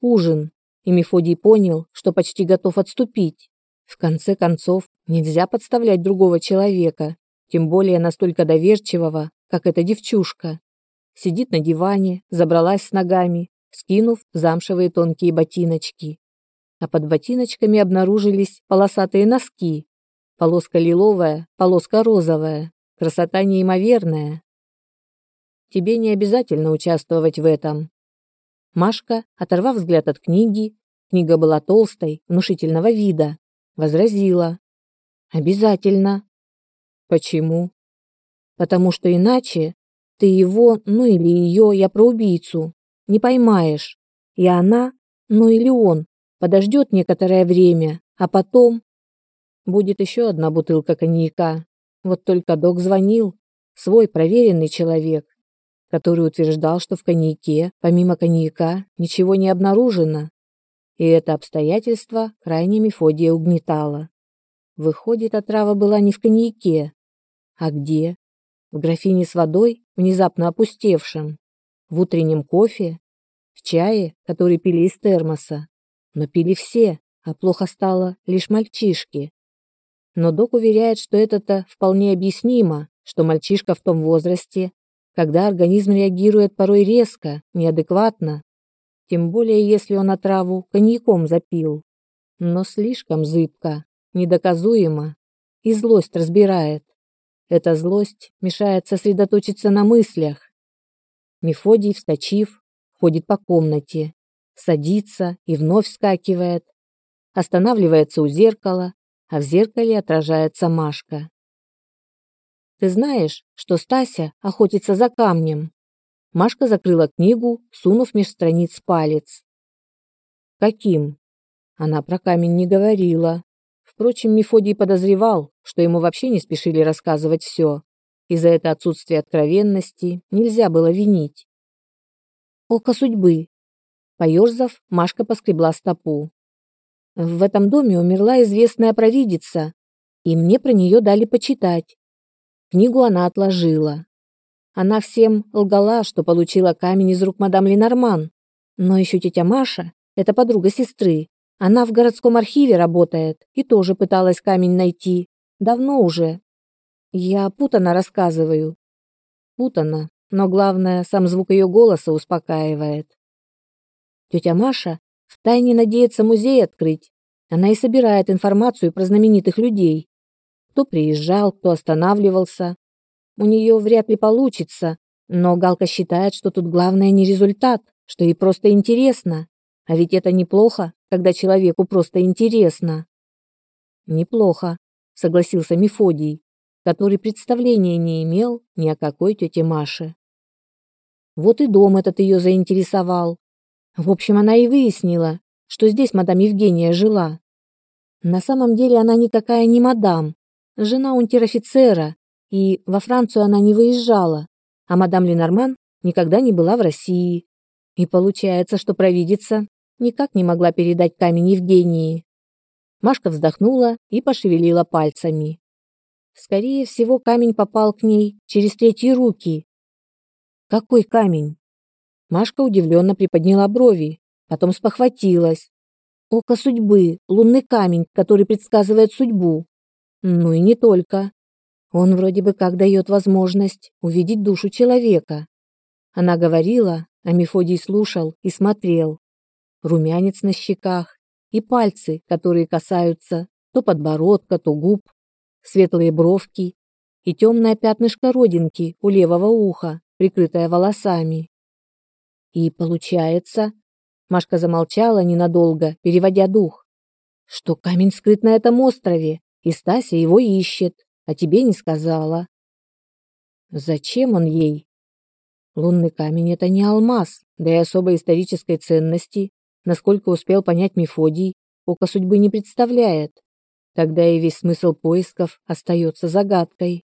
ужин, и Мефодий понял, что почти готов отступить. В конце концов, нельзя подставлять другого человека, тем более настолько доверчивого, как эта девчушка. Сидит на диване, забралась с ногами, скинув замшевые тонкие ботиночки. А под ботиночками обнаружились полосатые носки. Полоска лиловая, полоска розовая. Красота неимоверная. Тебе не обязательно участвовать в этом. Машка, оторвав взгляд от книги, книга была толстой, внушительного вида, возразила. Обязательно. Почему? Потому что иначе ты его, ну или ее, я про убийцу, не поймаешь. И она, ну или он, подождет некоторое время, а потом... Будет еще одна бутылка коньяка. Вот только док звонил, свой проверенный человек, который утверждал, что в коньяке, помимо коньяка, ничего не обнаружено. И это обстоятельство крайне Мефодия угнетало. Выходит, отрава была не в коньяке. А где? В графине с водой, внезапно опустевшем в утреннем кофе, в чае, который пили из термоса. Но пили все, а плохо стало лишь мальчишки. Но док уверяет, что это-то вполне объяснимо, что мальчишка в том возрасте, когда организм реагирует порой резко, неадекватно, тем более если он отраву коньяком запил. Но слишком зыбко, недоказуемо, и злость разбирает. Эта злость мешает сосредоточиться на мыслях, Мефодий, вскочив, ходит по комнате, садится и вновь вскакивает, останавливается у зеркала, а в зеркале отражается Машка. Ты знаешь, что Стася охотится за камнем? Машка закрыла книгу, сунув меж страниц палец. Каким? Она про камень не говорила. Впрочем, Мефодий подозревал, что ему вообще не спешили рассказывать все и за это отсутствие откровенности нельзя было винить. Око судьбы. Поёрзав, Машка поскребла стопу. В этом доме умерла известная провидица, и мне про нее дали почитать. Книгу она отложила. Она всем лгала, что получила камень из рук мадам Ленорман. Но еще тетя Маша, это подруга сестры, она в городском архиве работает и тоже пыталась камень найти. Давно уже, я путано рассказываю. Путано, но главное, сам звук ее голоса успокаивает. Тетя Маша втайне надеется музей открыть. Она и собирает информацию про знаменитых людей. Кто приезжал, кто останавливался. У нее вряд ли получится, но Галка считает, что тут главное не результат, что ей просто интересно. А ведь это неплохо, когда человеку просто интересно. Неплохо, согласился Мефодий который представления не имел ни о какой тете Маше. Вот и дом этот ее заинтересовал. В общем, она и выяснила, что здесь мадам Евгения жила. На самом деле она никакая не мадам, жена унтер-офицера, и во Францию она не выезжала, а мадам Ленорман никогда не была в России. И получается, что провидица никак не могла передать камень Евгении. Машка вздохнула и пошевелила пальцами. Скорее всего, камень попал к ней через третьи руки. Какой камень? Машка удивленно приподняла брови, потом спохватилась. Око судьбы, лунный камень, который предсказывает судьбу. Ну и не только. Он вроде бы как дает возможность увидеть душу человека. Она говорила, а Мефодий слушал и смотрел. Румянец на щеках и пальцы, которые касаются то подбородка, то губ, светлые бровки и темное пятнышко родинки у левого уха, прикрытое волосами. И получается, Машка замолчала ненадолго, переводя дух, что камень скрыт на этом острове, и Стася его ищет, а тебе не сказала. Зачем он ей? Лунный камень это не алмаз, да и особой исторической ценности, насколько успел понять Мефодий, око судьбы не представляет. Тогда и весь смысл поисков остается загадкой.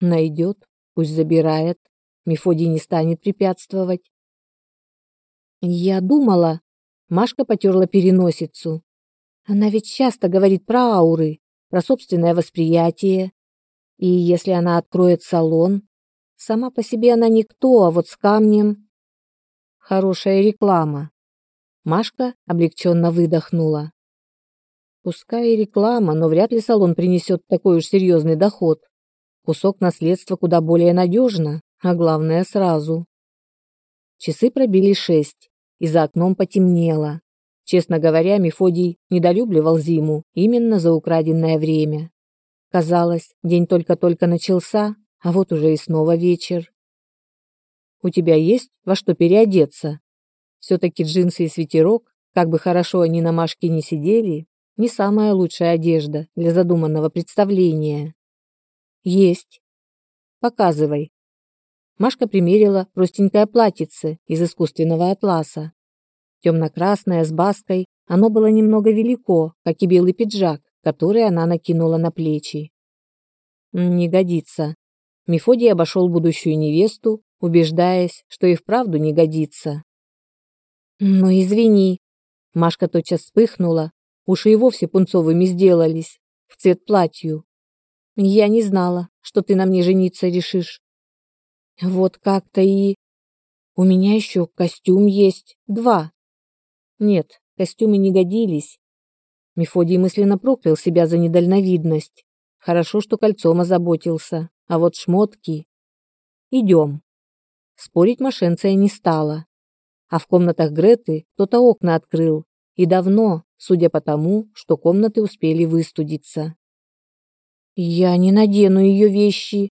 Найдет, пусть забирает, Мефодий не станет препятствовать. Я думала, Машка потерла переносицу. Она ведь часто говорит про ауры, про собственное восприятие. И если она откроет салон, сама по себе она никто, а вот с камнем хорошая реклама. Машка облегченно выдохнула. Пускай и реклама, но вряд ли салон принесет такой уж серьезный доход. Кусок наследства куда более надежно, а главное сразу. Часы пробили шесть, и за окном потемнело. Честно говоря, Мефодий недолюбливал зиму именно за украденное время. Казалось, день только-только начался, а вот уже и снова вечер. У тебя есть во что переодеться? Все-таки джинсы и свитерок, как бы хорошо они на Машке не сидели, не самая лучшая одежда для задуманного представления. Есть. Показывай. Машка примерила простенькое платьице из искусственного атласа. Темно-красное с баской, оно было немного велико, как и белый пиджак, который она накинула на плечи. Не годится. Мефодий обошел будущую невесту, убеждаясь, что и вправду не годится. «Ну, извини». Машка тотчас вспыхнула, уши и вовсе пунцовыми сделались, в цвет платью. «Я не знала, что ты на мне жениться решишь». «Вот как-то и...» «У меня еще костюм есть, два». Нет, костюмы не годились. Мефодий мысленно проклял себя за недальновидность. Хорошо, что кольцом озаботился, а вот шмотки... Идем. Спорить Машенция не стала. А в комнатах Греты кто-то окна открыл. И давно, судя по тому, что комнаты успели выстудиться. «Я не надену ее вещи»,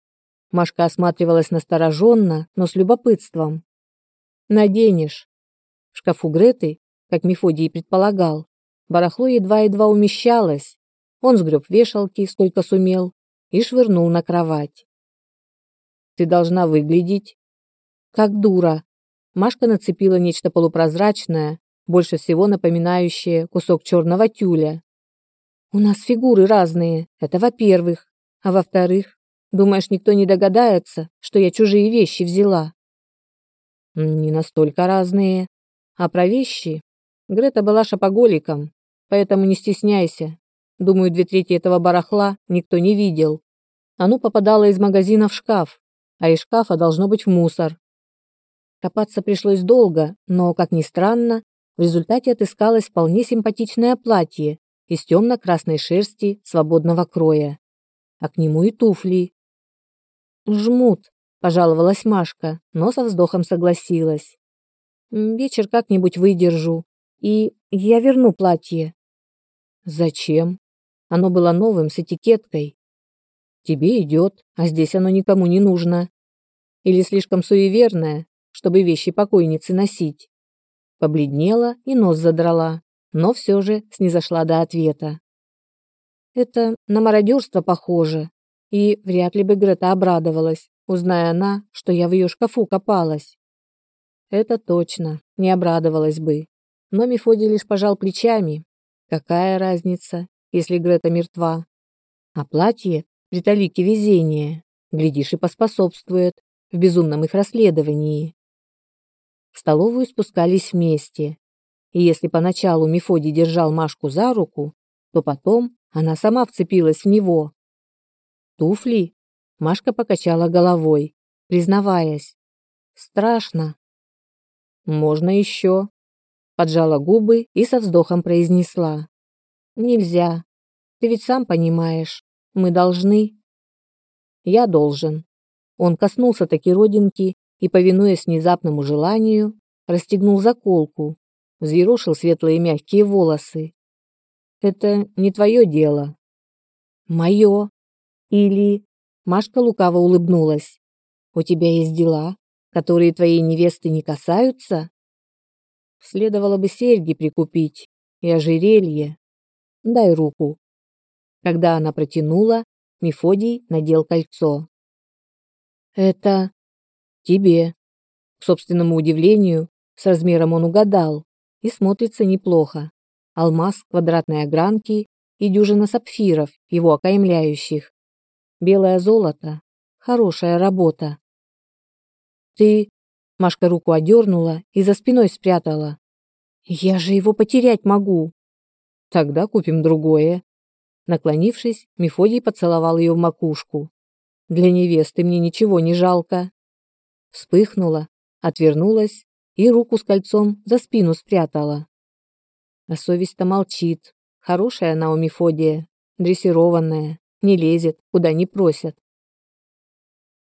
Машка осматривалась настороженно, но с любопытством. «Наденешь». В шкафу Греты как Мефодий предполагал. Барахло едва-едва умещалось. Он сгреб вешалки, сколько сумел, и швырнул на кровать. «Ты должна выглядеть...» «Как дура!» Машка нацепила нечто полупрозрачное, больше всего напоминающее кусок черного тюля. «У нас фигуры разные, это во-первых. А во-вторых, думаешь, никто не догадается, что я чужие вещи взяла?» «Не настолько разные. А про вещи Грета была шопоголиком, поэтому не стесняйся. Думаю, две трети этого барахла никто не видел. Оно попадало из магазина в шкаф, а из шкафа должно быть в мусор. Копаться пришлось долго, но, как ни странно, в результате отыскалось вполне симпатичное платье из темно-красной шерсти свободного кроя. А к нему и туфли. «Жмут», – пожаловалась Машка, но со вздохом согласилась. «Вечер как-нибудь выдержу. И я верну платье. Зачем? Оно было новым, с этикеткой. Тебе идет, а здесь оно никому не нужно. Или слишком суеверное, чтобы вещи покойницы носить. Побледнела и нос задрала, но все же снизошла до ответа. Это на мародерство похоже, и вряд ли бы Грета обрадовалась, узная она, что я в ее шкафу копалась. Это точно, не обрадовалась бы. Но Мефодий лишь пожал плечами. Какая разница, если Грета мертва? А платье при талике везения, глядишь, и поспособствует в безумном их расследовании. В столовую спускались вместе. И если поначалу Мефодий держал Машку за руку, то потом она сама вцепилась в него. Туфли? Машка покачала головой, признаваясь. Страшно. Можно еще поджала губы и со вздохом произнесла. «Нельзя. Ты ведь сам понимаешь. Мы должны...» «Я должен». Он коснулся таки родинки и, повинуясь внезапному желанию, расстегнул заколку, взъерошил светлые мягкие волосы. «Это не твое дело». «Мое. Или...» Машка лукаво улыбнулась. «У тебя есть дела, которые твоей невесты не касаются?» Следовало бы серьги прикупить и ожерелье. Дай руку. Когда она протянула, Мефодий надел кольцо. Это тебе. К собственному удивлению, с размером он угадал и смотрится неплохо. Алмаз квадратной огранки и дюжина сапфиров, его окаймляющих. Белое золото. Хорошая работа. Ты Машка руку одернула и за спиной спрятала. «Я же его потерять могу!» «Тогда купим другое». Наклонившись, Мефодий поцеловал ее в макушку. «Для невесты мне ничего не жалко». Вспыхнула, отвернулась и руку с кольцом за спину спрятала. А совесть-то молчит. Хорошая она у Мефодия, дрессированная, не лезет, куда не просят.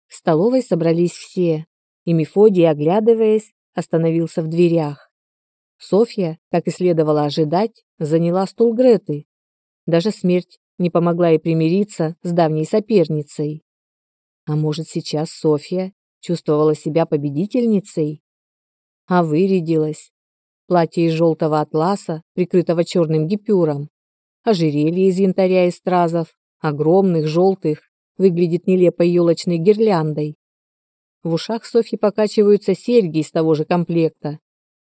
В столовой собрались все, и Мефодий, оглядываясь, остановился в дверях. Софья, как и следовало ожидать, заняла стул Греты. Даже смерть не помогла ей примириться с давней соперницей. А может, сейчас Софья чувствовала себя победительницей? А вырядилась. Платье из желтого атласа, прикрытого черным гипюром. Ожерелье из янтаря и стразов, огромных, желтых, выглядит нелепой елочной гирляндой. В ушах Софьи покачиваются серьги из того же комплекта,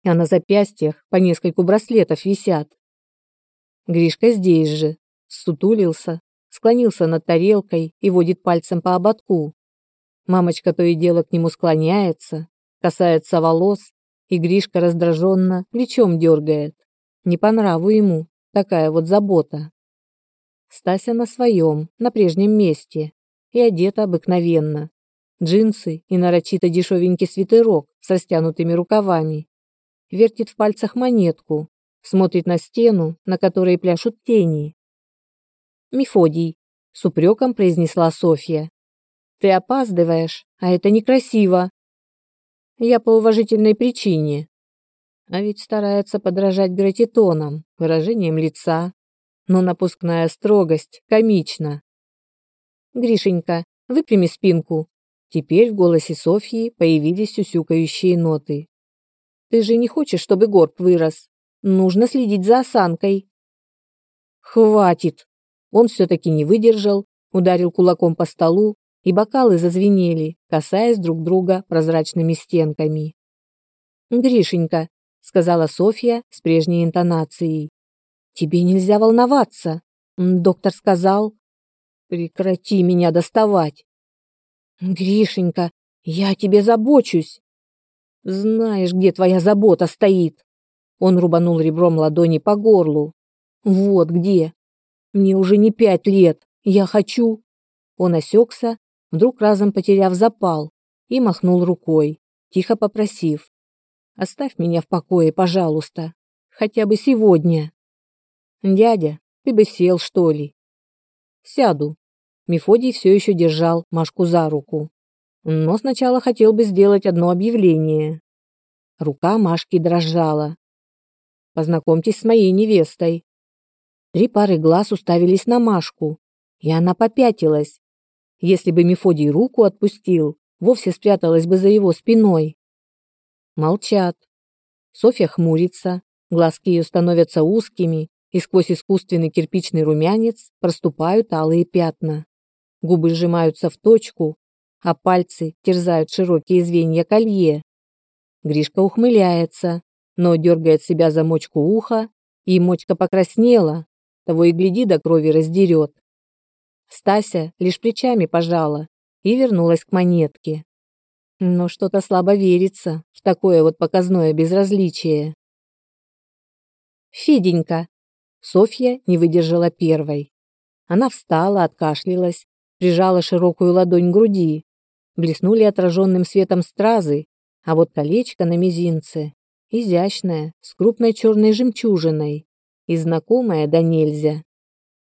а на запястьях по нескольку браслетов висят. Гришка здесь же, сутулился, склонился над тарелкой и водит пальцем по ободку. Мамочка то и дело к нему склоняется, касается волос, и Гришка раздраженно плечом дергает. Не по нраву ему такая вот забота. Стася на своем, на прежнем месте, и одета обыкновенно. Джинсы и нарочито дешевенький свитерок с растянутыми рукавами. Вертит в пальцах монетку, смотрит на стену, на которой пляшут тени. Мефодий, с упреком произнесла Софья. Ты опаздываешь, а это некрасиво. Я по уважительной причине. А ведь старается подражать гратитонам, выражением лица. Но напускная строгость комична. Гришенька, выпрями спинку. Теперь в голосе Софьи появились сюсюкающие ноты. Ты же не хочешь, чтобы горб вырос? Нужно следить за осанкой. Хватит, он все-таки не выдержал, ударил кулаком по столу, и бокалы зазвенели, касаясь друг друга прозрачными стенками. «Гришенька», — сказала Софья с прежней интонацией, — «тебе нельзя волноваться. Доктор сказал...» «Прекрати меня доставать». «Гришенька, я тебе забочусь». «Знаешь, где твоя забота стоит?» Он рубанул ребром ладони по горлу. «Вот где. Мне уже не пять лет. Я хочу...» Он осекся, вдруг разом потеряв запал, и махнул рукой, тихо попросив. «Оставь меня в покое, пожалуйста. Хотя бы сегодня». «Дядя, ты бы сел, что ли?» «Сяду». Мефодий все еще держал Машку за руку. Но сначала хотел бы сделать одно объявление. Рука Машки дрожала. «Познакомьтесь с моей невестой. Три пары глаз уставились на Машку, и она попятилась. Если бы Мефодий руку отпустил, вовсе спряталась бы за его спиной. Молчат. Софья хмурится, глазки ее становятся узкими, и сквозь искусственный кирпичный румянец проступают алые пятна. Губы сжимаются в точку, а пальцы терзают широкие звенья колье. Гришка ухмыляется, но дергает себя за мочку уха, и мочка покраснела, того и гляди до крови раздерет. Стася лишь плечами пожала и вернулась к монетке. Но что-то слабо верится в такое вот показное безразличие. Феденька. Софья не выдержала первой. Она встала, откашлялась, прижала широкую ладонь к груди. Блеснули отраженным светом стразы, а вот колечко на мизинце изящное, с крупной черной жемчужиной и знакомая да нельзя.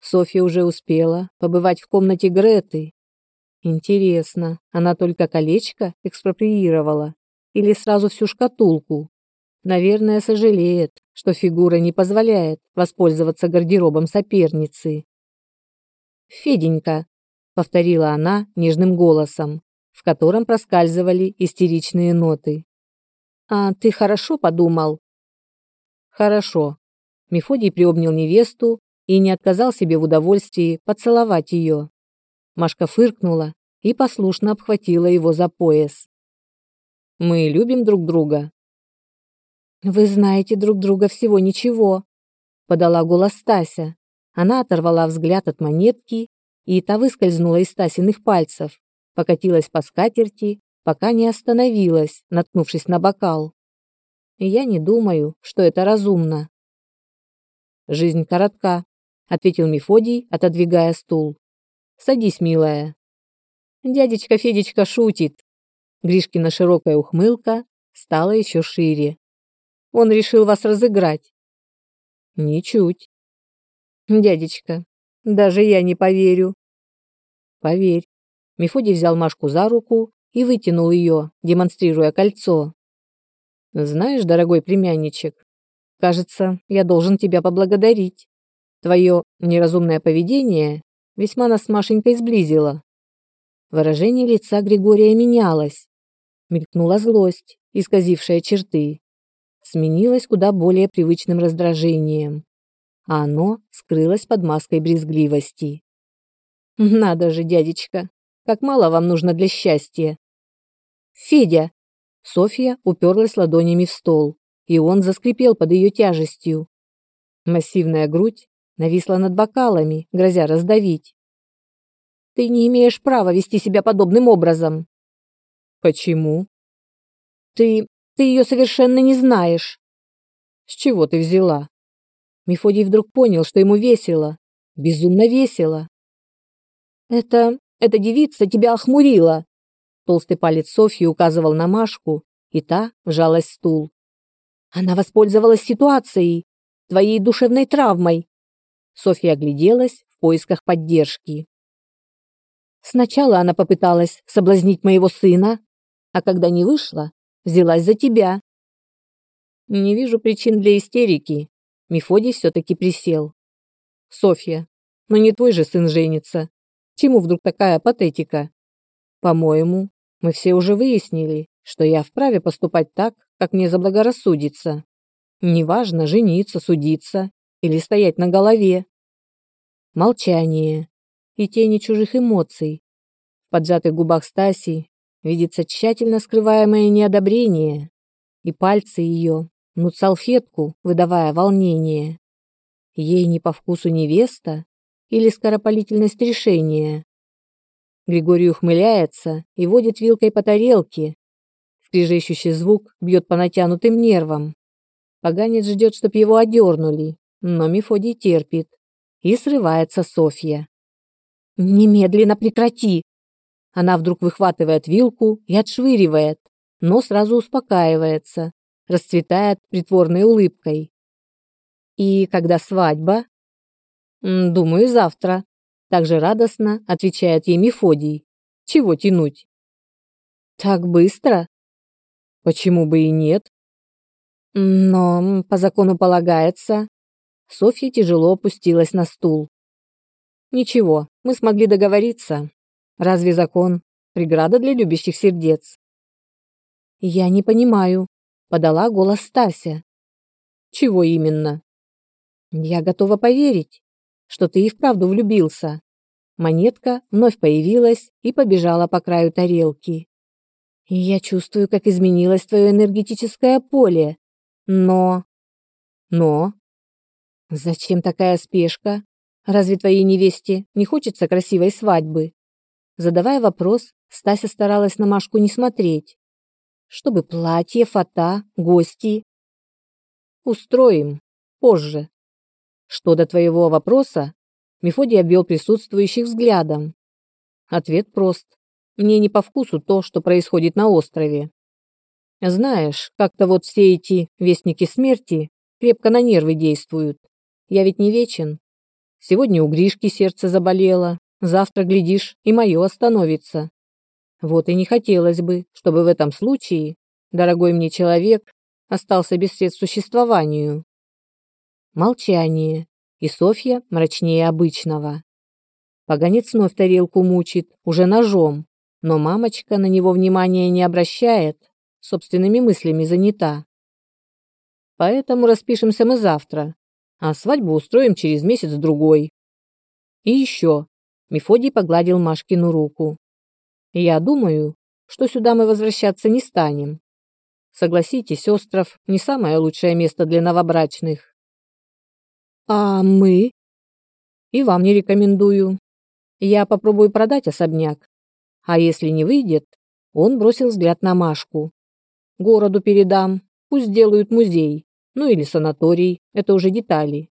Софья уже успела побывать в комнате Греты. Интересно, она только колечко экспроприировала или сразу всю шкатулку? Наверное, сожалеет, что фигура не позволяет воспользоваться гардеробом соперницы. «Феденька», — повторила она нежным голосом, в котором проскальзывали истеричные ноты. «А ты хорошо подумал?» «Хорошо», Мефодий приобнял невесту и не отказал себе в удовольствии поцеловать ее. Машка фыркнула и послушно обхватила его за пояс. «Мы любим друг друга». «Вы знаете друг друга всего ничего», — подала голос Стася. Она оторвала взгляд от монетки, и та выскользнула из Стасиных пальцев, покатилась по скатерти, пока не остановилась, наткнувшись на бокал. «Я не думаю, что это разумно», Жизнь коротка, ответил Мефодий, отодвигая стул. Садись, милая. Дядечка Федечка шутит. Гришкина широкая ухмылка стала еще шире. Он решил вас разыграть. Ничуть. Дядечка, даже я не поверю. Поверь. Мефодий взял Машку за руку и вытянул ее, демонстрируя кольцо. Знаешь, дорогой племянничек, кажется, я должен тебя поблагодарить. Твое неразумное поведение весьма нас с Машенькой сблизило. Выражение лица Григория менялось. Мелькнула злость, исказившая черты. Сменилась куда более привычным раздражением. А оно скрылось под маской брезгливости. «Надо же, дядечка, как мало вам нужно для счастья!» «Федя!» Софья уперлась ладонями в стол, и он заскрипел под ее тяжестью. Массивная грудь нависла над бокалами, грозя раздавить. Ты не имеешь права вести себя подобным образом. Почему? Ты... ты ее совершенно не знаешь. С чего ты взяла? Мефодий вдруг понял, что ему весело. Безумно весело. Это... эта девица тебя охмурила. Толстый палец Софьи указывал на Машку, и та вжалась в стул. Она воспользовалась ситуацией, твоей душевной травмой. Софья огляделась в поисках поддержки. Сначала она попыталась соблазнить моего сына, а когда не вышло, взялась за тебя. Не вижу причин для истерики. Мефодий все-таки присел. Софья, но ну не твой же сын женится. Чему вдруг такая патетика? По-моему, мы все уже выяснили, что я вправе поступать так, как мне заблагорассудится. Неважно, жениться, судиться или стоять на голове. Молчание и тени чужих эмоций. В поджатых губах Стаси видится тщательно скрываемое неодобрение, и пальцы ее нут салфетку, выдавая волнение. Ей не по вкусу невеста или скоропалительность решения. Григорий ухмыляется и водит вилкой по тарелке. Скрежещущий звук бьет по натянутым нервам. Поганец ждет, чтоб его одернули, но Мефодий терпит. И срывается Софья. Немедленно прекрати. Она вдруг выхватывает вилку и отшвыривает, но сразу успокаивается, расцветает притворной улыбкой. И когда свадьба? Думаю, завтра. Также радостно отвечает ей Мефодий. Чего тянуть? Так быстро? Почему бы и нет? Но по закону полагается. Софья тяжело опустилась на стул. Ничего, мы смогли договориться. Разве закон преграда для любящих сердец? Я не понимаю, подала голос Стася. Чего именно? Я готова поверить, что ты и вправду влюбился. Монетка вновь появилась и побежала по краю тарелки. И я чувствую, как изменилось твое энергетическое поле. Но... Но... Зачем такая спешка? Разве твоей невесте не хочется красивой свадьбы? Задавая вопрос, Стася старалась на Машку не смотреть. Чтобы платье, фата, гости. Устроим. Позже. Что до твоего вопроса, Мефодий обвел присутствующих взглядом. Ответ прост. Мне не по вкусу то, что происходит на острове. Знаешь, как-то вот все эти вестники смерти крепко на нервы действуют. Я ведь не вечен. Сегодня у Гришки сердце заболело, завтра, глядишь, и мое остановится. Вот и не хотелось бы, чтобы в этом случае дорогой мне человек остался без средств существованию. Молчание, и Софья мрачнее обычного. Поганец вновь тарелку мучит, уже ножом, но мамочка на него внимания не обращает, собственными мыслями занята. Поэтому распишемся мы завтра, а свадьбу устроим через месяц-другой. И еще. Мефодий погладил Машкину руку. Я думаю, что сюда мы возвращаться не станем. Согласитесь, остров не самое лучшее место для новобрачных. А мы? И вам не рекомендую. Я попробую продать особняк. А если не выйдет, он бросил взгляд на Машку. Городу передам, пусть делают музей. Ну или санаторий, это уже детали.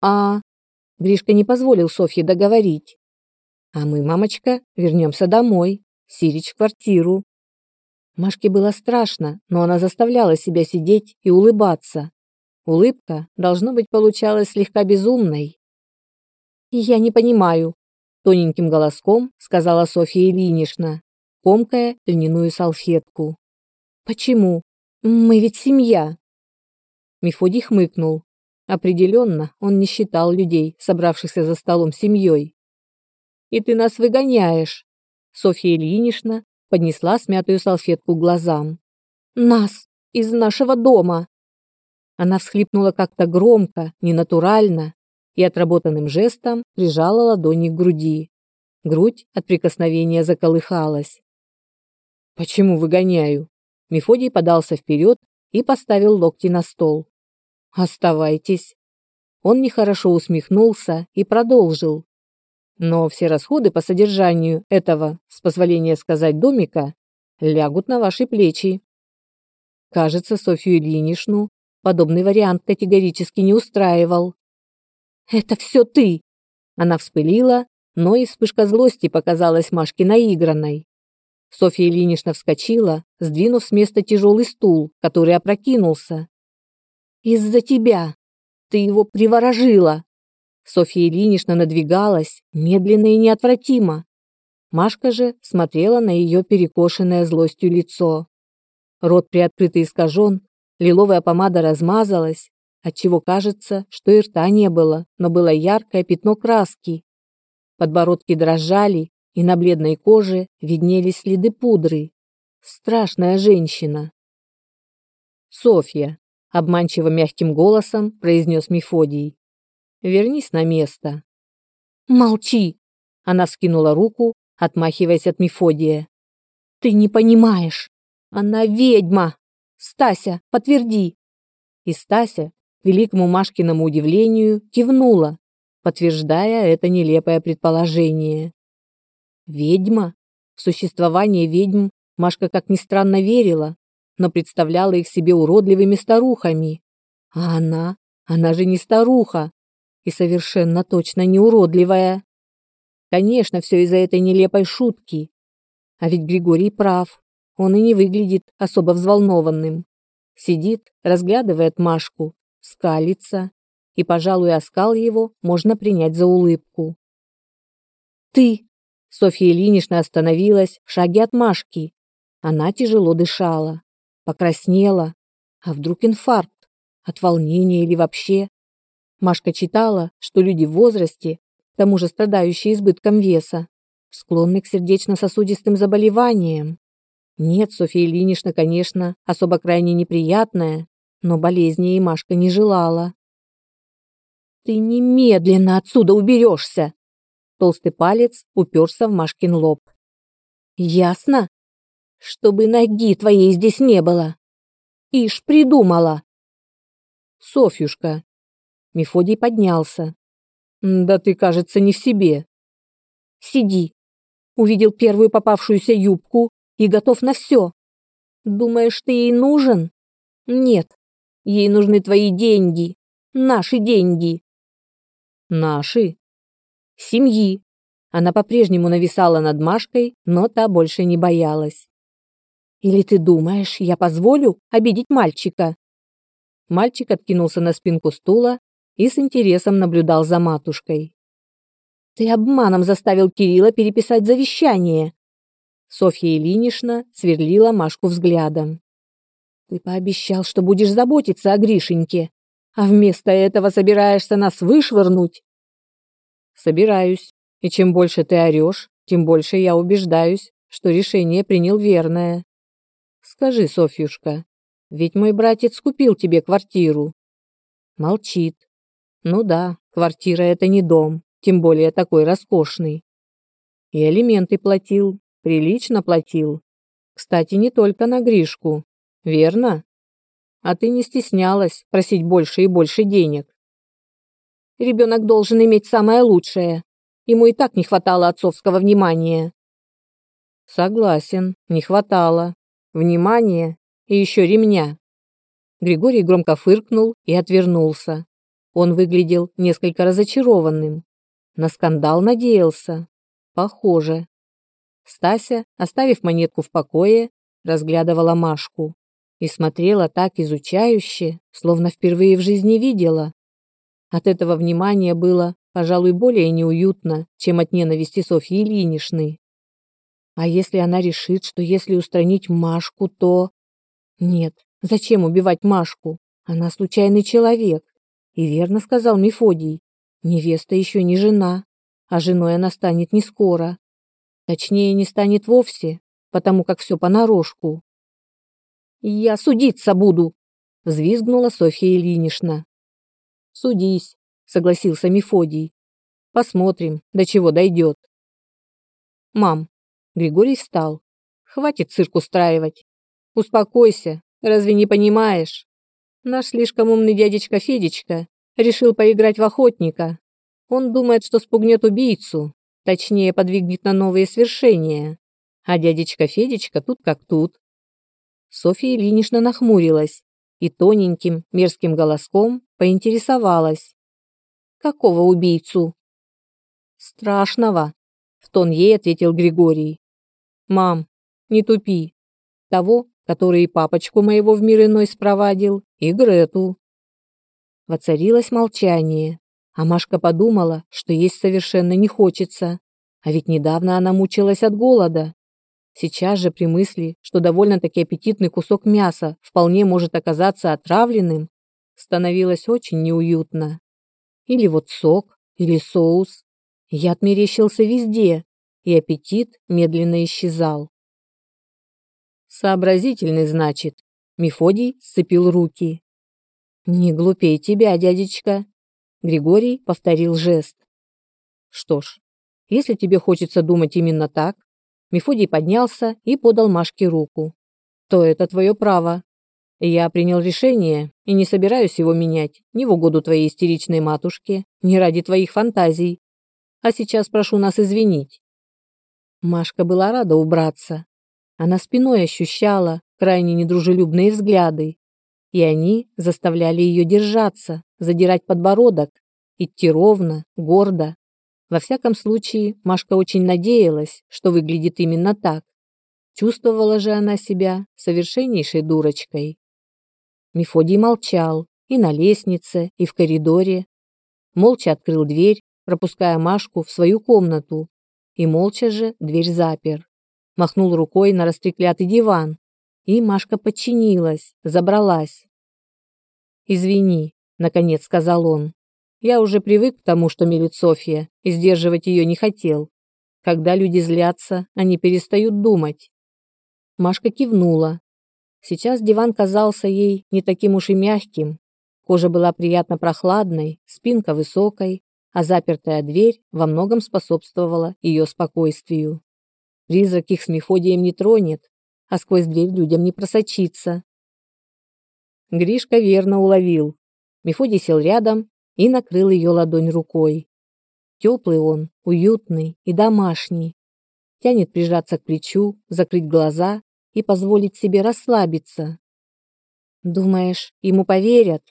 А Гришка не позволил Софье договорить. А мы, мамочка, вернемся домой, сирич в квартиру. Машке было страшно, но она заставляла себя сидеть и улыбаться. Улыбка, должно быть, получалась слегка безумной. «Я не понимаю», — тоненьким голоском сказала Софья Ильинична, комкая льняную салфетку. «Почему? Мы ведь семья». Мефодий хмыкнул. Определенно, он не считал людей, собравшихся за столом семьей. «И ты нас выгоняешь!» Софья Ильинична поднесла смятую салфетку к глазам. «Нас! Из нашего дома!» Она всхлипнула как-то громко, ненатурально и отработанным жестом прижала ладони к груди. Грудь от прикосновения заколыхалась. «Почему выгоняю?» Мефодий подался вперед и поставил локти на стол. Оставайтесь. Он нехорошо усмехнулся и продолжил. Но все расходы по содержанию этого, с позволения сказать, домика, лягут на ваши плечи. Кажется, Софью Ильиничну подобный вариант категорически не устраивал. «Это все ты!» Она вспылила, но и вспышка злости показалась Машке наигранной. Софья Ильинична вскочила, сдвинув с места тяжелый стул, который опрокинулся, из-за тебя. Ты его приворожила. Софья Ильинична надвигалась, медленно и неотвратимо. Машка же смотрела на ее перекошенное злостью лицо. Рот приоткрытый искажен, лиловая помада размазалась, отчего кажется, что и рта не было, но было яркое пятно краски. Подбородки дрожали, и на бледной коже виднелись следы пудры. Страшная женщина. Софья обманчиво мягким голосом произнес Мефодий. Вернись на место. Молчи. Она вскинула руку, отмахиваясь от Мефодия. Ты не понимаешь. Она ведьма. Стася, подтверди. И Стася, к великому Машкиному удивлению, кивнула, подтверждая это нелепое предположение. Ведьма? В существование ведьм Машка, как ни странно, верила, но представляла их себе уродливыми старухами. А она, она же не старуха и совершенно точно не уродливая. Конечно, все из-за этой нелепой шутки. А ведь Григорий прав. Он и не выглядит особо взволнованным. Сидит, разглядывает Машку, скалится, и, пожалуй, оскал его можно принять за улыбку. «Ты!» Софья Ильинична остановилась в шаге от Машки. Она тяжело дышала покраснела. А вдруг инфаркт? От волнения или вообще? Машка читала, что люди в возрасте, к тому же страдающие избытком веса, склонны к сердечно-сосудистым заболеваниям. Нет, Софья Ильинична, конечно, особо крайне неприятная, но болезни ей Машка не желала. «Ты немедленно отсюда уберешься!» Толстый палец уперся в Машкин лоб. «Ясно?» чтобы ноги твоей здесь не было. Ишь, придумала. Софьюшка. Мефодий поднялся. Да ты, кажется, не в себе. Сиди. Увидел первую попавшуюся юбку и готов на все. Думаешь, ты ей нужен? Нет. Ей нужны твои деньги. Наши деньги. Наши? Семьи. Она по-прежнему нависала над Машкой, но та больше не боялась. Или ты думаешь, я позволю обидеть мальчика?» Мальчик откинулся на спинку стула и с интересом наблюдал за матушкой. «Ты обманом заставил Кирилла переписать завещание!» Софья Ильинична сверлила Машку взглядом. «Ты пообещал, что будешь заботиться о Гришеньке, а вместо этого собираешься нас вышвырнуть!» «Собираюсь, и чем больше ты орешь, тем больше я убеждаюсь, что решение принял верное. Скажи, Софьюшка, ведь мой братец купил тебе квартиру. Молчит. Ну да, квартира это не дом, тем более такой роскошный. И алименты платил, прилично платил. Кстати, не только на Гришку, верно? А ты не стеснялась просить больше и больше денег. Ребенок должен иметь самое лучшее. Ему и так не хватало отцовского внимания. Согласен, не хватало. Внимание! И еще ремня!» Григорий громко фыркнул и отвернулся. Он выглядел несколько разочарованным. На скандал надеялся. Похоже. Стася, оставив монетку в покое, разглядывала Машку. и смотрела так изучающе, словно впервые в жизни видела. От этого внимания было, пожалуй, более неуютно, чем от ненависти Софьи Ильиничны. А если она решит, что если устранить Машку, то... Нет, зачем убивать Машку? Она случайный человек. И верно сказал Мефодий. Невеста еще не жена, а женой она станет не скоро. Точнее, не станет вовсе, потому как все понарошку. «Я судиться буду!» — взвизгнула Софья Ильинична. «Судись», — согласился Мефодий. «Посмотрим, до чего дойдет». «Мам», — Григорий встал, — «хватит цирк устраивать. Успокойся, разве не понимаешь? Наш слишком умный дядечка Федечка решил поиграть в охотника. Он думает, что спугнет убийцу, точнее, подвигнет на новые свершения. А дядечка Федечка тут как тут. Софья Ильинична нахмурилась и тоненьким, мерзким голоском поинтересовалась. «Какого убийцу?» «Страшного», — в тон ей ответил Григорий. «Мам, не тупи. Того, который и папочку моего в мир иной спровадил, и Грету». Воцарилось молчание, а Машка подумала, что есть совершенно не хочется, а ведь недавно она мучилась от голода. Сейчас же при мысли, что довольно-таки аппетитный кусок мяса вполне может оказаться отравленным, становилось очень неуютно. Или вот сок, или соус. Яд мерещился везде, и аппетит медленно исчезал. Сообразительный, значит. Мефодий сцепил руки. Не глупей тебя, дядечка. Григорий повторил жест. Что ж, если тебе хочется думать именно так, Мефодий поднялся и подал Машке руку. «То это твое право. Я принял решение и не собираюсь его менять ни в угоду твоей истеричной матушке, ни ради твоих фантазий. А сейчас прошу нас извинить». Машка была рада убраться. Она спиной ощущала крайне недружелюбные взгляды, и они заставляли ее держаться, задирать подбородок, идти ровно, гордо, во всяком случае, Машка очень надеялась, что выглядит именно так. Чувствовала же она себя совершеннейшей дурочкой. Мефодий молчал и на лестнице, и в коридоре. Молча открыл дверь, пропуская Машку в свою комнату, и молча же дверь запер. Махнул рукой на растреклятый диван, и Машка подчинилась, забралась. «Извини», — наконец сказал он. Я уже привык к тому, что мелит Софья, и сдерживать ее не хотел. Когда люди злятся, они перестают думать. Машка кивнула. Сейчас диван казался ей не таким уж и мягким. Кожа была приятно прохладной, спинка высокой, а запертая дверь во многом способствовала ее спокойствию. Призрак их с Мефодием не тронет, а сквозь дверь людям не просочится. Гришка верно уловил. Мефодий сел рядом и накрыл ее ладонь рукой. Теплый он, уютный и домашний. Тянет прижаться к плечу, закрыть глаза и позволить себе расслабиться. Думаешь, ему поверят?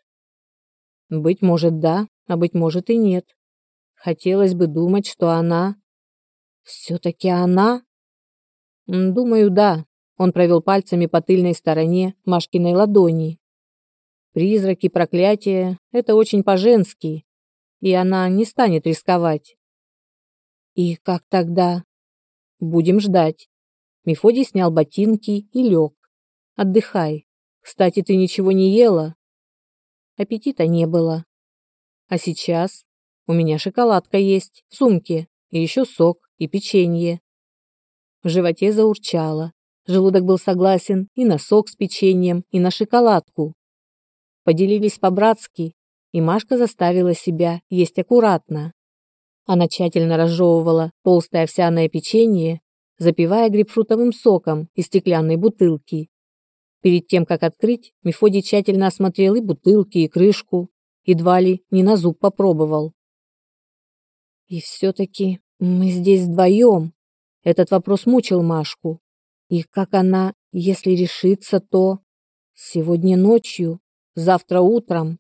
Быть может, да, а быть может и нет. Хотелось бы думать, что она... Все-таки она? Думаю, да. Он провел пальцами по тыльной стороне Машкиной ладони. Призраки, проклятия — это очень по-женски, и она не станет рисковать. И как тогда? Будем ждать. Мефодий снял ботинки и лег. Отдыхай. Кстати, ты ничего не ела? Аппетита не было. А сейчас? У меня шоколадка есть в сумке, и еще сок, и печенье. В животе заурчало. Желудок был согласен и на сок с печеньем, и на шоколадку поделились по-братски, и Машка заставила себя есть аккуратно. Она тщательно разжевывала толстое овсяное печенье, запивая грейпфрутовым соком из стеклянной бутылки. Перед тем, как открыть, Мефодий тщательно осмотрел и бутылки, и крышку, едва ли не на зуб попробовал. И все-таки мы здесь вдвоем. Этот вопрос мучил Машку. И как она, если решится, то... Сегодня ночью завтра утром,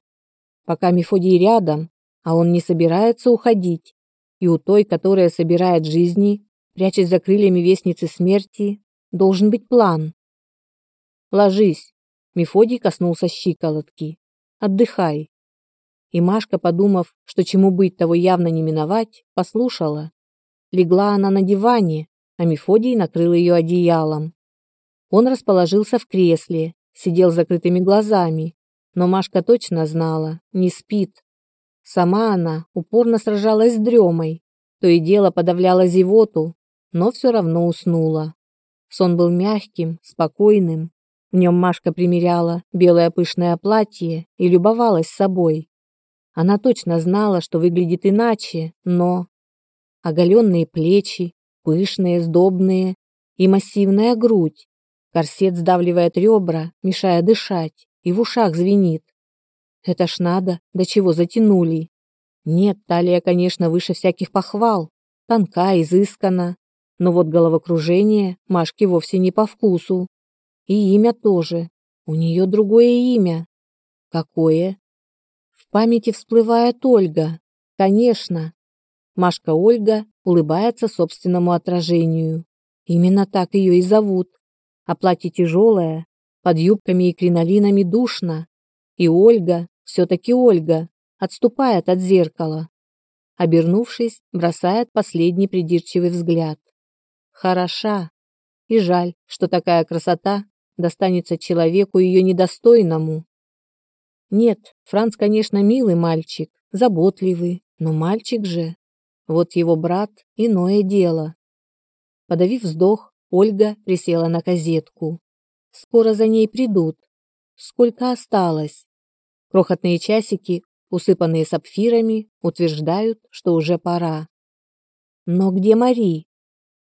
пока Мефодий рядом, а он не собирается уходить, и у той, которая собирает жизни, прячась за крыльями вестницы смерти, должен быть план. Ложись. Мефодий коснулся щиколотки. «Отдыхай». И Машка, подумав, что чему быть, того явно не миновать, послушала. Легла она на диване, а Мефодий накрыл ее одеялом. Он расположился в кресле, сидел с закрытыми глазами, но Машка точно знала, не спит. Сама она упорно сражалась с дремой, то и дело подавляла зевоту, но все равно уснула. Сон был мягким, спокойным. В нем Машка примеряла белое пышное платье и любовалась собой. Она точно знала, что выглядит иначе, но... Оголенные плечи, пышные, сдобные и массивная грудь. Корсет сдавливает ребра, мешая дышать, и в ушах звенит. Это ж надо, до чего затянули. Нет, талия, конечно, выше всяких похвал. Тонка, изыскана, но вот головокружение Машке вовсе не по вкусу. И имя тоже. У нее другое имя. Какое? В памяти всплывает Ольга. Конечно. Машка Ольга улыбается собственному отражению. Именно так ее и зовут. А платье тяжелое, под юбками и кринолинами душно. И Ольга, все-таки Ольга, отступает от зеркала. Обернувшись, бросает последний придирчивый взгляд хороша. И жаль, что такая красота достанется человеку ее недостойному. Нет, Франц, конечно, милый мальчик, заботливый, но мальчик же. Вот его брат – иное дело. Подавив вздох, Ольга присела на козетку. Скоро за ней придут. Сколько осталось? Крохотные часики, усыпанные сапфирами, утверждают, что уже пора. Но где Мари?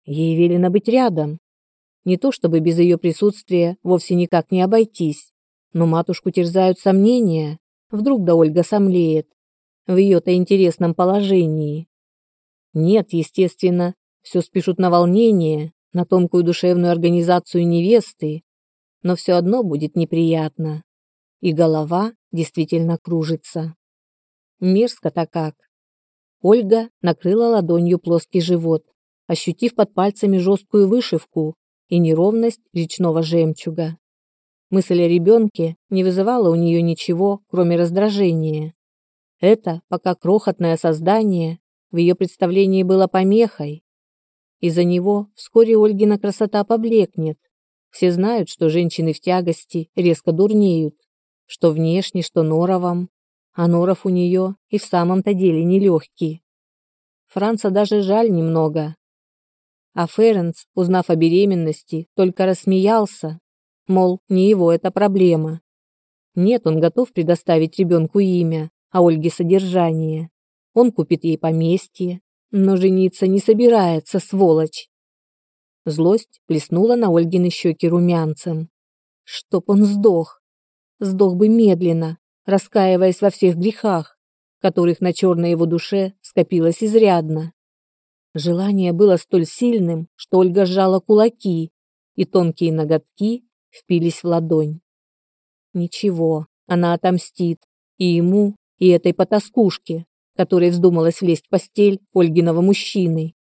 Ей велено быть рядом. Не то чтобы без ее присутствия вовсе никак не обойтись, но матушку терзают сомнения, вдруг да Ольга сомлеет в ее-то интересном положении. Нет, естественно, все спешут на волнение, на тонкую душевную организацию невесты, но все одно будет неприятно. И голова действительно кружится. Мерзко-то как. Ольга накрыла ладонью плоский живот, ощутив под пальцами жесткую вышивку и неровность речного жемчуга. Мысль о ребенке не вызывала у нее ничего, кроме раздражения. Это, пока крохотное создание, в ее представлении было помехой. Из-за него вскоре Ольгина красота поблекнет. Все знают, что женщины в тягости резко дурнеют, что внешне, что норовом, а норов у нее и в самом-то деле нелегкий. Франца даже жаль немного, а Ференс, узнав о беременности, только рассмеялся, мол, не его это проблема. Нет, он готов предоставить ребенку имя, а Ольге содержание. Он купит ей поместье, но жениться не собирается, сволочь. Злость плеснула на Ольгины щеки румянцем. Чтоб он сдох. Сдох бы медленно, раскаиваясь во всех грехах, которых на черной его душе скопилось изрядно. Желание было столь сильным, что Ольга сжала кулаки, и тонкие ноготки впились в ладонь. Ничего, она отомстит и ему, и этой потаскушке, которой вздумалась лезть в постель Ольгиного мужчины.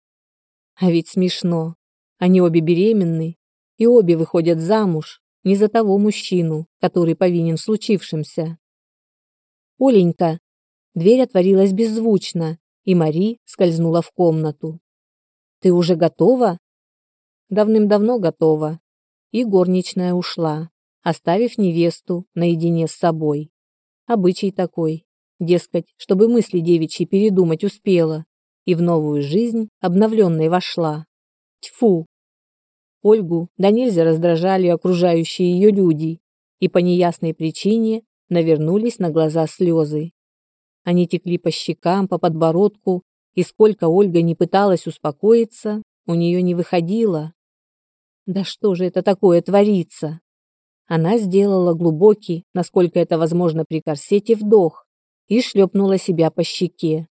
А ведь смешно. Они обе беременны, и обе выходят замуж не за того мужчину, который повинен в случившемся. Оленька. Дверь отворилась беззвучно, и Мари скользнула в комнату. «Ты уже готова?» «Давным-давно готова». И горничная ушла, оставив невесту наедине с собой. Обычай такой, дескать, чтобы мысли девичьи передумать успела и в новую жизнь обновленной вошла. Тьфу! Ольгу да нельзя раздражали окружающие ее люди, и по неясной причине навернулись на глаза слезы. Они текли по щекам, по подбородку, и сколько Ольга не пыталась успокоиться, у нее не выходило. Да что же это такое творится? Она сделала глубокий, насколько это возможно при корсете, вдох и шлепнула себя по щеке.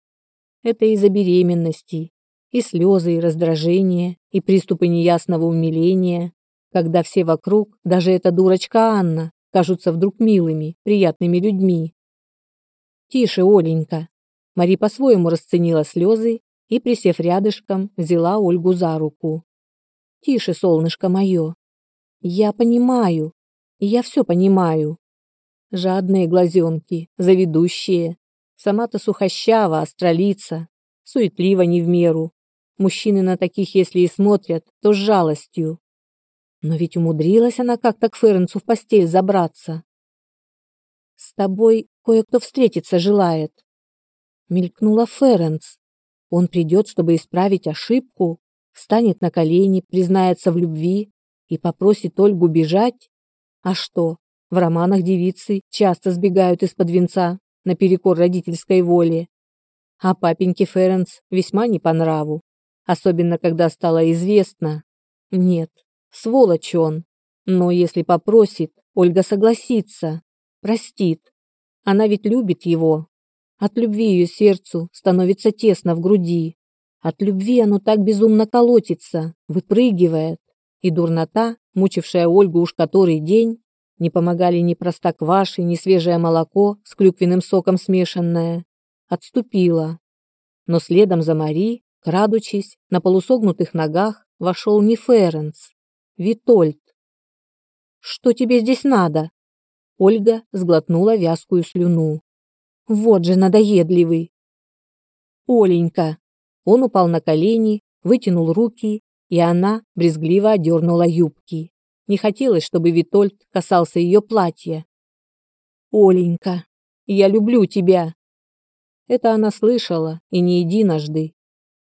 Это из-за беременности, и слезы, и раздражение, и приступы неясного умиления, когда все вокруг, даже эта дурочка Анна, кажутся вдруг милыми, приятными людьми. «Тише, Оленька!» Мари по-своему расценила слезы и, присев рядышком, взяла Ольгу за руку. «Тише, солнышко мое!» «Я понимаю. я все понимаю. Жадные глазенки, заведущие. Сама-то сухощава, астролица, суетлива не в меру. Мужчины на таких, если и смотрят, то с жалостью. Но ведь умудрилась она как-то к Ференцу в постель забраться. «С тобой кое-кто встретиться желает», — мелькнула Ференц. «Он придет, чтобы исправить ошибку, встанет на колени, признается в любви и попросит Ольгу бежать? А что, в романах девицы часто сбегают из-под венца наперекор родительской воле. А папеньке Ференц весьма не по нраву, особенно когда стало известно. Нет, сволочь он. Но если попросит, Ольга согласится, простит. Она ведь любит его. От любви ее сердцу становится тесно в груди. От любви оно так безумно колотится, выпрыгивает. И дурнота, мучившая Ольгу уж который день, не помогали ни простокваши, ни свежее молоко с клюквенным соком смешанное. Отступила. Но следом за Мари, крадучись, на полусогнутых ногах вошел не Ференц, Витольд. «Что тебе здесь надо?» Ольга сглотнула вязкую слюну. «Вот же надоедливый!» «Оленька!» Он упал на колени, вытянул руки, и она брезгливо одернула юбки. Не хотелось, чтобы Витольд касался ее платья. «Оленька, я люблю тебя!» Это она слышала, и не единожды.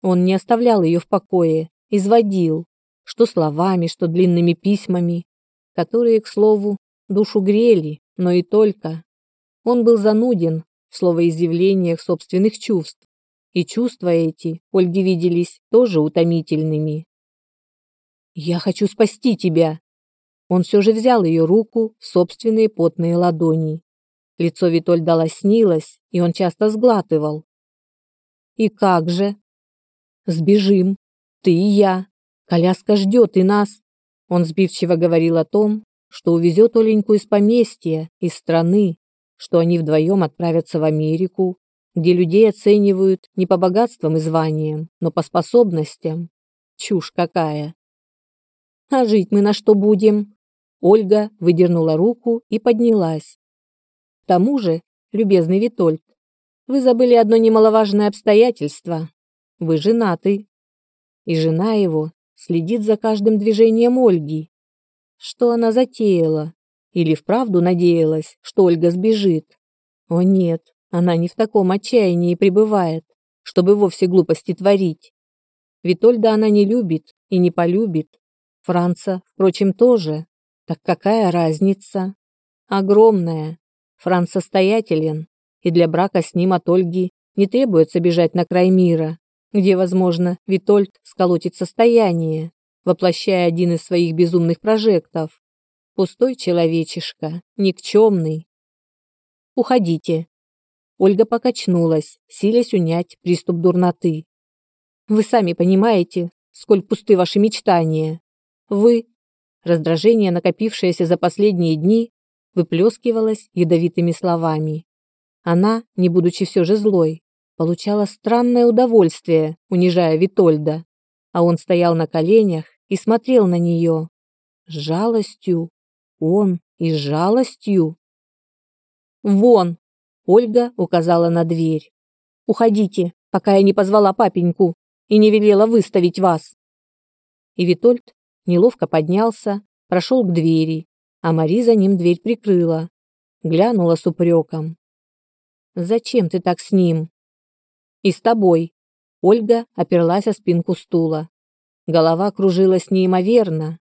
Он не оставлял ее в покое, изводил, что словами, что длинными письмами, которые, к слову, душу грели, но и только. Он был зануден в словоизъявлениях собственных чувств, и чувства эти Ольге виделись тоже утомительными. «Я хочу спасти тебя!» Он все же взял ее руку в собственные потные ладони. Лицо Витольда лоснилось, и он часто сглатывал. «И как же?» «Сбежим. Ты и я. Коляска ждет и нас». Он сбивчиво говорил о том, что увезет Оленьку из поместья, из страны, что они вдвоем отправятся в Америку, где людей оценивают не по богатствам и званиям, но по способностям. Чушь какая. А жить мы на что будем? Ольга выдернула руку и поднялась. К тому же, любезный Витольд, вы забыли одно немаловажное обстоятельство. Вы женаты. И жена его следит за каждым движением Ольги. Что она затеяла? Или вправду надеялась, что Ольга сбежит? О нет, она не в таком отчаянии пребывает, чтобы вовсе глупости творить. Витольда она не любит и не полюбит. Франца, впрочем, тоже. Так какая разница? Огромная. Франц состоятелен, и для брака с ним от Ольги не требуется бежать на край мира, где, возможно, Витольд сколотит состояние, воплощая один из своих безумных прожектов. Пустой человечишка, никчемный. Уходите. Ольга покачнулась, силясь унять приступ дурноты. Вы сами понимаете, сколь пусты ваши мечтания. Вы Раздражение, накопившееся за последние дни, выплескивалось ядовитыми словами. Она, не будучи все же злой, получала странное удовольствие, унижая Витольда, а он стоял на коленях и смотрел на нее. С жалостью. Он и с жалостью. «Вон!» — Ольга указала на дверь. «Уходите, пока я не позвала папеньку и не велела выставить вас». И Витольд неловко поднялся, прошел к двери, а Мари за ним дверь прикрыла. Глянула с упреком. «Зачем ты так с ним?» «И с тобой». Ольга оперлась о спинку стула. Голова кружилась неимоверно.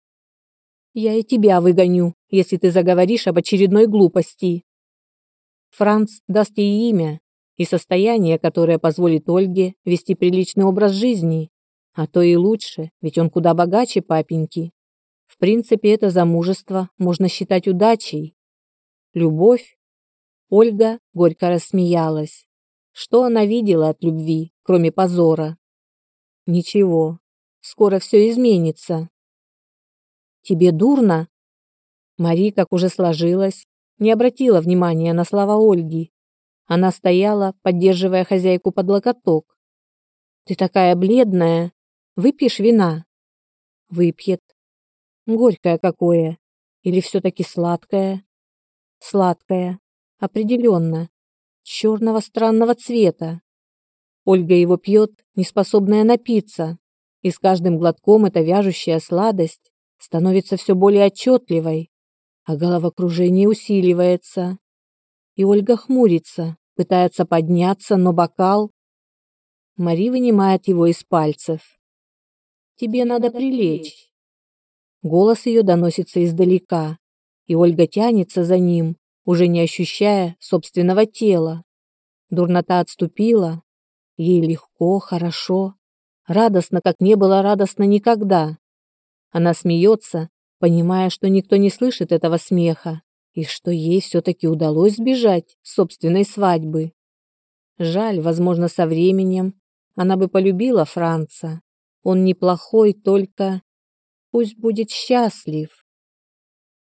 «Я и тебя выгоню, если ты заговоришь об очередной глупости». Франц даст ей имя и состояние, которое позволит Ольге вести приличный образ жизни. А то и лучше, ведь он куда богаче папеньки. В принципе, это замужество можно считать удачей. Любовь? Ольга горько рассмеялась. Что она видела от любви, кроме позора? Ничего. Скоро все изменится. Тебе дурно? Мари, как уже сложилось, не обратила внимания на слова Ольги. Она стояла, поддерживая хозяйку под локоток. Ты такая бледная. Выпьешь вина?» «Выпьет». «Горькое какое. Или все-таки сладкое? Сладкое. Определенно. Черного странного цвета. Ольга его пьет, неспособная напиться, и с каждым глотком эта вяжущая сладость становится все более отчетливой, а головокружение усиливается. И Ольга хмурится, пытается подняться, но бокал... Мари вынимает его из пальцев. «Тебе надо прилечь». Голос ее доносится издалека, и Ольга тянется за ним, уже не ощущая собственного тела. Дурнота отступила. Ей легко, хорошо, радостно, как не было радостно никогда. Она смеется, понимая, что никто не слышит этого смеха, и что ей все-таки удалось сбежать с собственной свадьбы. Жаль, возможно, со временем она бы полюбила Франца. Он неплохой, только пусть будет счастлив.